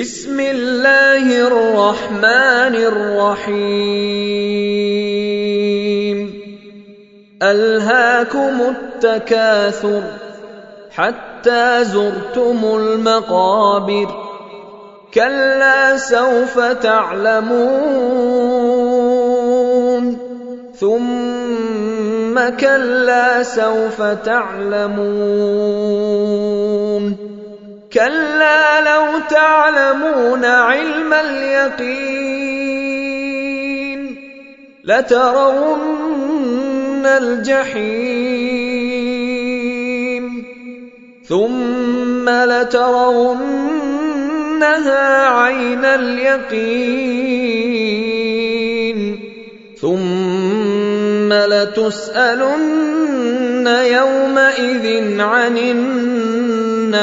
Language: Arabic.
بسم الله الرحمن الرحيم. ألهاكم التكاثر حتى زرتم المقابر. كلا سوف تعلمون. ثم كلا سوف تعلمون. كلا تعلمون علم اليقين لترون الجحيم ثم لترونها عين اليقين ثم لتسألن يومئذ عن النعيم